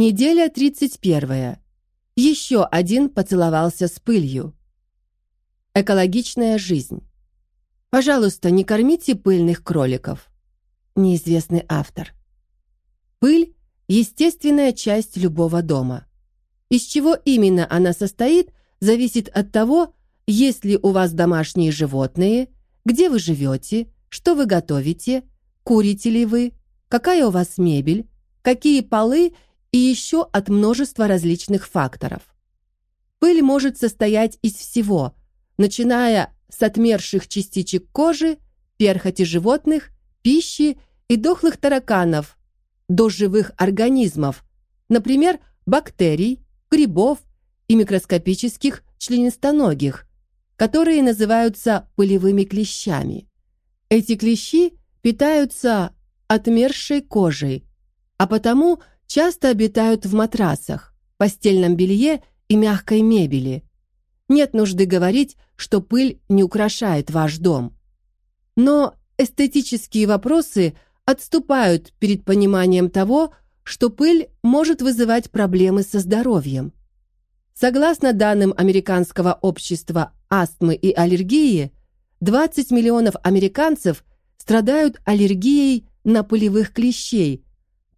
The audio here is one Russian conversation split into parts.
Неделя 31. Еще один поцеловался с пылью. Экологичная жизнь. Пожалуйста, не кормите пыльных кроликов. Неизвестный автор. Пыль – естественная часть любого дома. Из чего именно она состоит, зависит от того, есть ли у вас домашние животные, где вы живете, что вы готовите, курите ли вы, какая у вас мебель, какие полы и еще от множества различных факторов. Пыль может состоять из всего, начиная с отмерших частичек кожи, перхоти животных, пищи и дохлых тараканов до живых организмов, например, бактерий, грибов и микроскопических членистоногих, которые называются пылевыми клещами. Эти клещи питаются отмершей кожей, а потому часто обитают в матрасах, постельном белье и мягкой мебели. Нет нужды говорить, что пыль не украшает ваш дом. Но эстетические вопросы отступают перед пониманием того, что пыль может вызывать проблемы со здоровьем. Согласно данным Американского общества астмы и аллергии, 20 миллионов американцев страдают аллергией на пылевых клещей,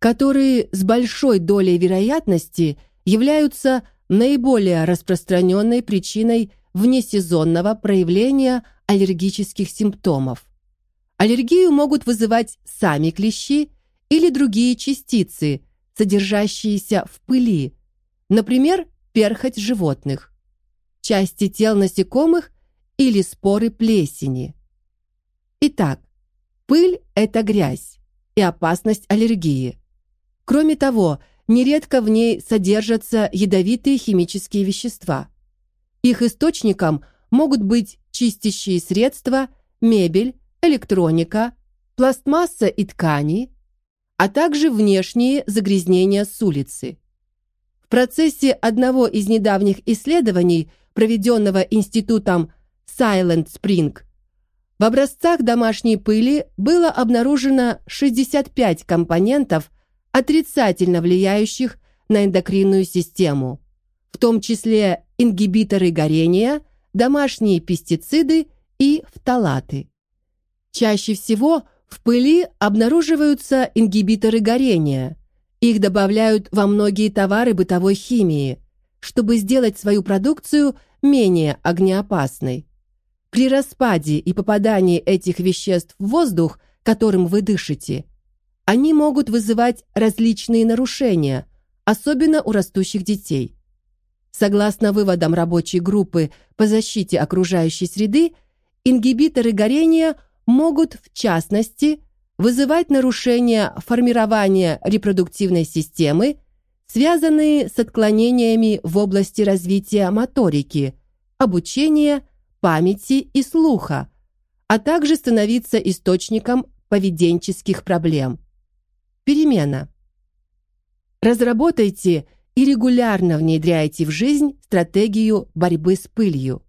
которые с большой долей вероятности являются наиболее распространенной причиной внесезонного проявления аллергических симптомов. Аллергию могут вызывать сами клещи или другие частицы, содержащиеся в пыли, например, перхоть животных, части тел насекомых или споры плесени. Итак, пыль – это грязь и опасность аллергии. Кроме того, нередко в ней содержатся ядовитые химические вещества. Их источником могут быть чистящие средства, мебель, электроника, пластмасса и ткани, а также внешние загрязнения с улицы. В процессе одного из недавних исследований, проведенного институтом Silent Spring, в образцах домашней пыли было обнаружено 65 компонентов, отрицательно влияющих на эндокринную систему, в том числе ингибиторы горения, домашние пестициды и фталаты. Чаще всего в пыли обнаруживаются ингибиторы горения. Их добавляют во многие товары бытовой химии, чтобы сделать свою продукцию менее огнеопасной. При распаде и попадании этих веществ в воздух, которым вы дышите, они могут вызывать различные нарушения, особенно у растущих детей. Согласно выводам рабочей группы по защите окружающей среды, ингибиторы горения могут, в частности, вызывать нарушения формирования репродуктивной системы, связанные с отклонениями в области развития моторики, обучения, памяти и слуха, а также становиться источником поведенческих проблем. Перемена. Разработайте и регулярно внедряйте в жизнь стратегию борьбы с пылью.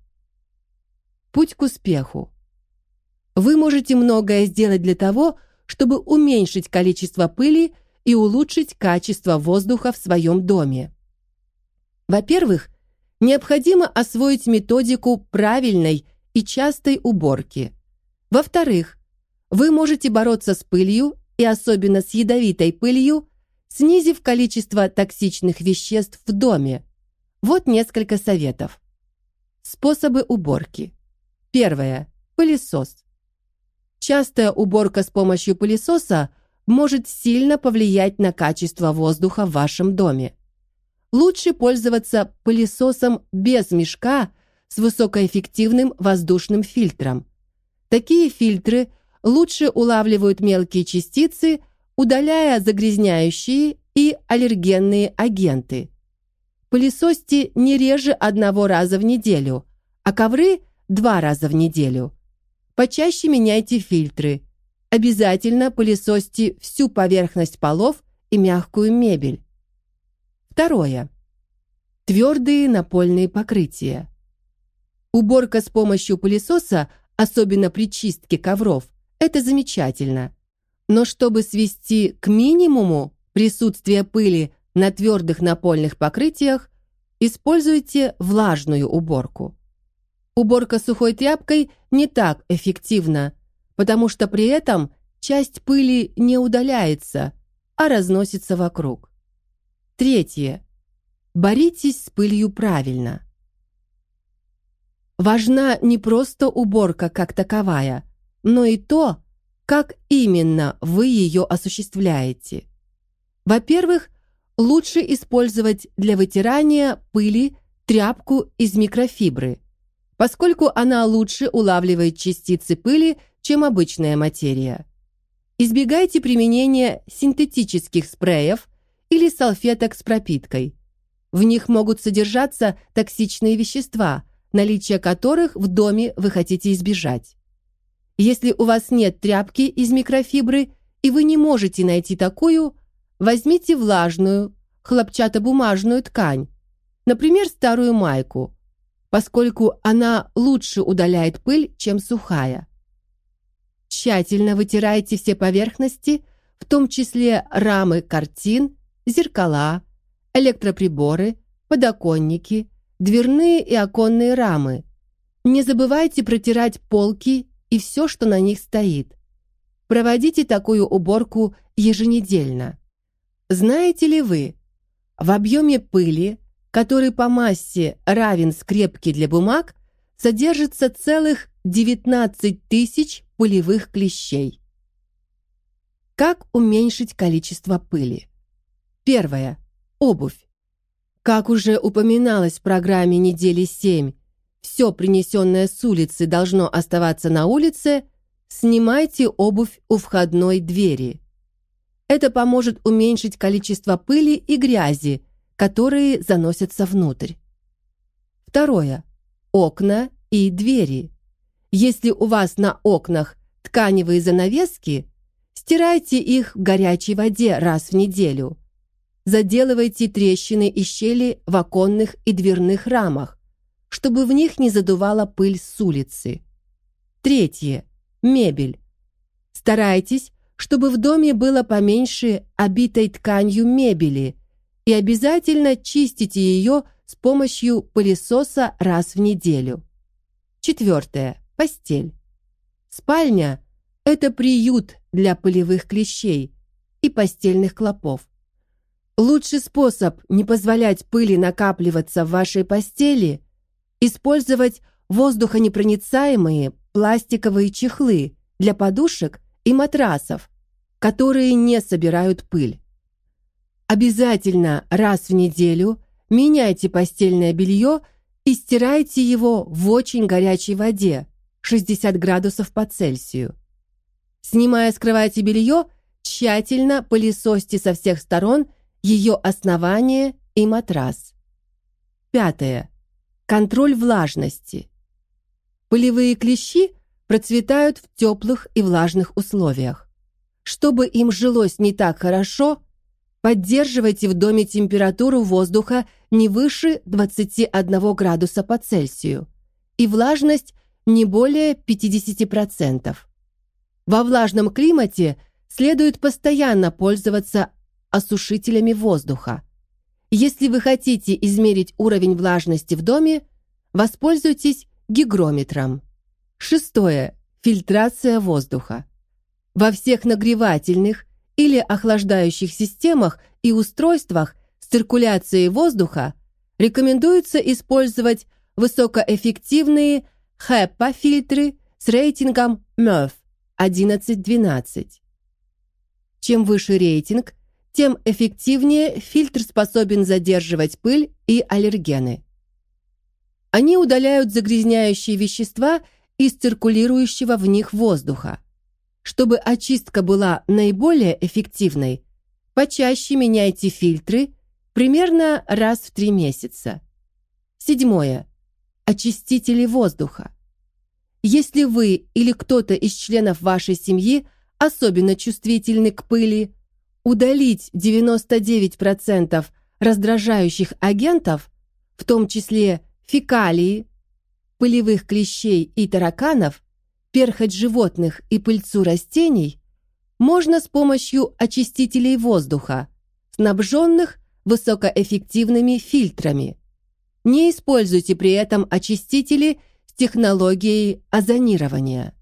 Путь к успеху. Вы можете многое сделать для того, чтобы уменьшить количество пыли и улучшить качество воздуха в своем доме. Во-первых, необходимо освоить методику правильной и частой уборки. Во-вторых, вы можете бороться с пылью и особенно с ядовитой пылью, снизив количество токсичных веществ в доме. Вот несколько советов. Способы уборки. Первое. Пылесос. Частая уборка с помощью пылесоса может сильно повлиять на качество воздуха в вашем доме. Лучше пользоваться пылесосом без мешка с высокоэффективным воздушным фильтром. Такие фильтры – лучше улавливают мелкие частицы, удаляя загрязняющие и аллергенные агенты. Пылесосьте не реже одного раза в неделю, а ковры два раза в неделю. Почаще меняйте фильтры. Обязательно пылесосьте всю поверхность полов и мягкую мебель. Второе. Твердые напольные покрытия. Уборка с помощью пылесоса, особенно при чистке ковров, это замечательно. Но чтобы свести к минимуму присутствие пыли на твердых напольных покрытиях используйте влажную уборку. Уборка сухой тряпкой не так эффективна, потому что при этом часть пыли не удаляется, а разносится вокруг. Третье. Боритесь с пылью правильно. Важна не просто уборка как таковая, но и то, как именно вы ее осуществляете. Во-первых, лучше использовать для вытирания пыли тряпку из микрофибры, поскольку она лучше улавливает частицы пыли, чем обычная материя. Избегайте применения синтетических спреев или салфеток с пропиткой. В них могут содержаться токсичные вещества, наличие которых в доме вы хотите избежать. Если у вас нет тряпки из микрофибры и вы не можете найти такую, возьмите влажную, хлопчатобумажную ткань, например, старую майку, поскольку она лучше удаляет пыль, чем сухая. Тщательно вытирайте все поверхности, в том числе рамы картин, зеркала, электроприборы, подоконники, дверные и оконные рамы. Не забывайте протирать полки и все, что на них стоит. Проводите такую уборку еженедельно. Знаете ли вы, в объеме пыли, который по массе равен скрепке для бумаг, содержится целых 19 тысяч пылевых клещей. Как уменьшить количество пыли? Первое. Обувь. Как уже упоминалось в программе недели 7, все принесенное с улицы должно оставаться на улице, снимайте обувь у входной двери. Это поможет уменьшить количество пыли и грязи, которые заносятся внутрь. Второе. Окна и двери. Если у вас на окнах тканевые занавески, стирайте их в горячей воде раз в неделю. Заделывайте трещины и щели в оконных и дверных рамах, чтобы в них не задувала пыль с улицы. Третье. Мебель. Старайтесь, чтобы в доме было поменьше обитой тканью мебели и обязательно чистите ее с помощью пылесоса раз в неделю. Четвертое. Постель. Спальня – это приют для пылевых клещей и постельных клопов. Лучший способ не позволять пыли накапливаться в вашей постели – Использовать воздухонепроницаемые пластиковые чехлы для подушек и матрасов, которые не собирают пыль. Обязательно раз в неделю меняйте постельное белье и стирайте его в очень горячей воде 60 градусов по Цельсию. Снимая с кровати белье, тщательно пылесосьте со всех сторон ее основание и матрас. Пятое. Контроль влажности. Пылевые клещи процветают в теплых и влажных условиях. Чтобы им жилось не так хорошо, поддерживайте в доме температуру воздуха не выше 21 градуса по Цельсию и влажность не более 50%. Во влажном климате следует постоянно пользоваться осушителями воздуха. Если вы хотите измерить уровень влажности в доме, воспользуйтесь гигрометром. Шестое. Фильтрация воздуха. Во всех нагревательных или охлаждающих системах и устройствах с циркуляцией воздуха рекомендуется использовать высокоэффективные HEPA-фильтры с рейтингом MERV 11-12. Чем выше рейтинг, тем эффективнее фильтр способен задерживать пыль и аллергены. Они удаляют загрязняющие вещества из циркулирующего в них воздуха. Чтобы очистка была наиболее эффективной, почаще меняйте фильтры примерно раз в три месяца. Седьмое. Очистители воздуха. Если вы или кто-то из членов вашей семьи особенно чувствительны к пыли, удалить 99% раздражающих агентов, в том числе фекалии, пылевых клещей и тараканов, перхоть животных и пыльцу растений, можно с помощью очистителей воздуха, снабженных высокоэффективными фильтрами. Не используйте при этом очистители с технологией озонирования.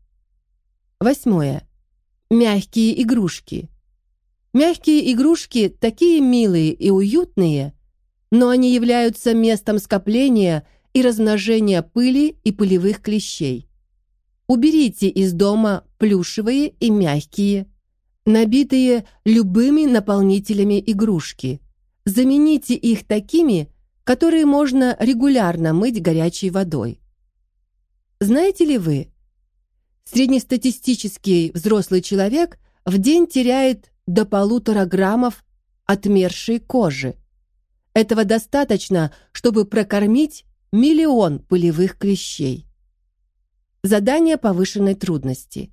Восьмое. Мягкие игрушки. Мягкие игрушки такие милые и уютные, но они являются местом скопления и размножения пыли и пылевых клещей. Уберите из дома плюшевые и мягкие, набитые любыми наполнителями игрушки. Замените их такими, которые можно регулярно мыть горячей водой. Знаете ли вы, среднестатистический взрослый человек в день теряет до полутора граммов отмершей кожи. Этого достаточно, чтобы прокормить миллион пылевых клещей. Задание повышенной трудности.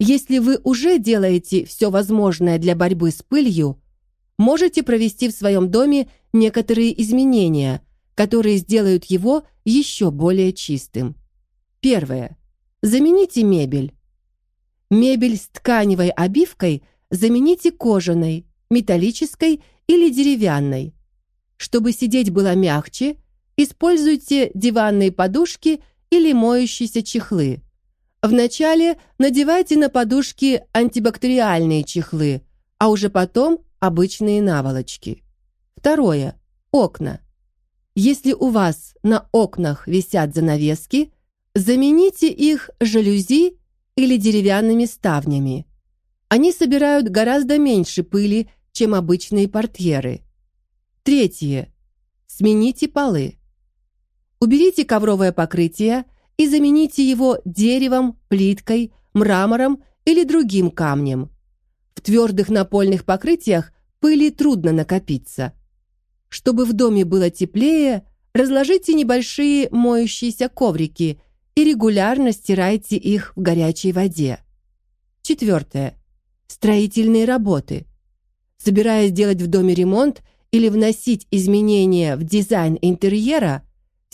Если вы уже делаете все возможное для борьбы с пылью, можете провести в своем доме некоторые изменения, которые сделают его еще более чистым. Первое. Замените мебель. Мебель с тканевой обивкой замените кожаной, металлической или деревянной. Чтобы сидеть было мягче, используйте диванные подушки или моющиеся чехлы. Вначале надевайте на подушки антибактериальные чехлы, а уже потом обычные наволочки. Второе. Окна. Если у вас на окнах висят занавески, замените их жалюзи или деревянными ставнями. Они собирают гораздо меньше пыли, чем обычные портьеры. Третье. Смените полы. Уберите ковровое покрытие и замените его деревом, плиткой, мрамором или другим камнем. В твердых напольных покрытиях пыли трудно накопиться. Чтобы в доме было теплее, разложите небольшие моющиеся коврики и регулярно стирайте их в горячей воде. Четвертое. Строительные работы. Собираясь делать в доме ремонт или вносить изменения в дизайн интерьера,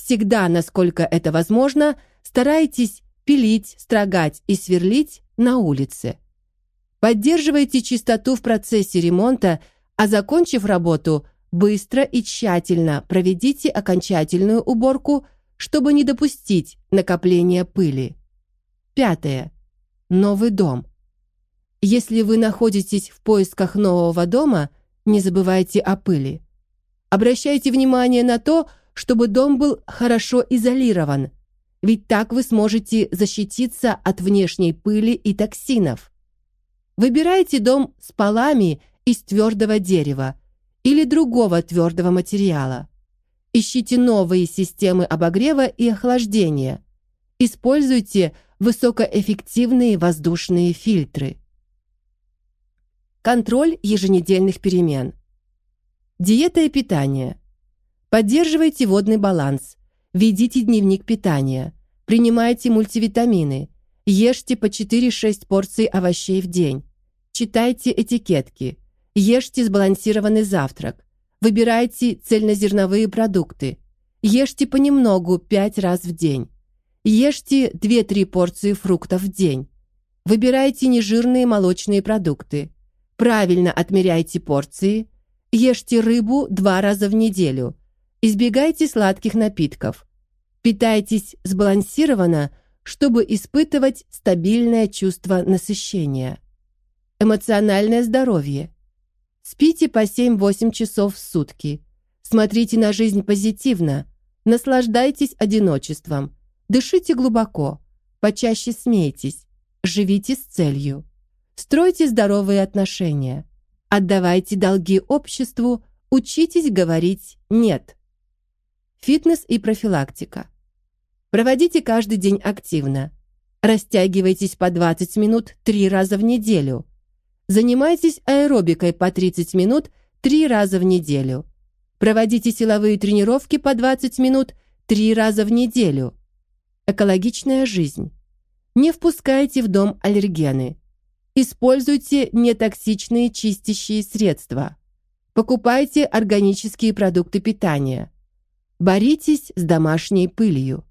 Всегда, насколько это возможно, старайтесь пилить, строгать и сверлить на улице. Поддерживайте чистоту в процессе ремонта, а закончив работу, быстро и тщательно проведите окончательную уборку, чтобы не допустить накопления пыли. Пятое. Новый дом. Если вы находитесь в поисках нового дома, не забывайте о пыли. Обращайте внимание на то, что чтобы дом был хорошо изолирован, ведь так вы сможете защититься от внешней пыли и токсинов. Выбирайте дом с полами из твердого дерева или другого твердого материала. Ищите новые системы обогрева и охлаждения. Используйте высокоэффективные воздушные фильтры. Контроль еженедельных перемен. Диета и питание – Поддерживайте водный баланс. Ведите дневник питания. Принимайте мультивитамины. Ешьте по 4-6 порций овощей в день. Читайте этикетки. Ешьте сбалансированный завтрак. Выбирайте цельнозерновые продукты. Ешьте понемногу 5 раз в день. Ешьте 2-3 порции фруктов в день. Выбирайте нежирные молочные продукты. Правильно отмеряйте порции. Ешьте рыбу два раза в неделю. Избегайте сладких напитков. Питайтесь сбалансированно, чтобы испытывать стабильное чувство насыщения. Эмоциональное здоровье. Спите по 7-8 часов в сутки. Смотрите на жизнь позитивно. Наслаждайтесь одиночеством. Дышите глубоко. Почаще смейтесь. Живите с целью. Стройте здоровые отношения. Отдавайте долги обществу. Учитесь говорить «нет». Фитнес и профилактика. Проводите каждый день активно. Растягивайтесь по 20 минут 3 раза в неделю. Занимайтесь аэробикой по 30 минут 3 раза в неделю. Проводите силовые тренировки по 20 минут 3 раза в неделю. Экологичная жизнь. Не впускайте в дом аллергены. Используйте нетоксичные чистящие средства. Покупайте органические продукты питания. Боритесь с домашней пылью.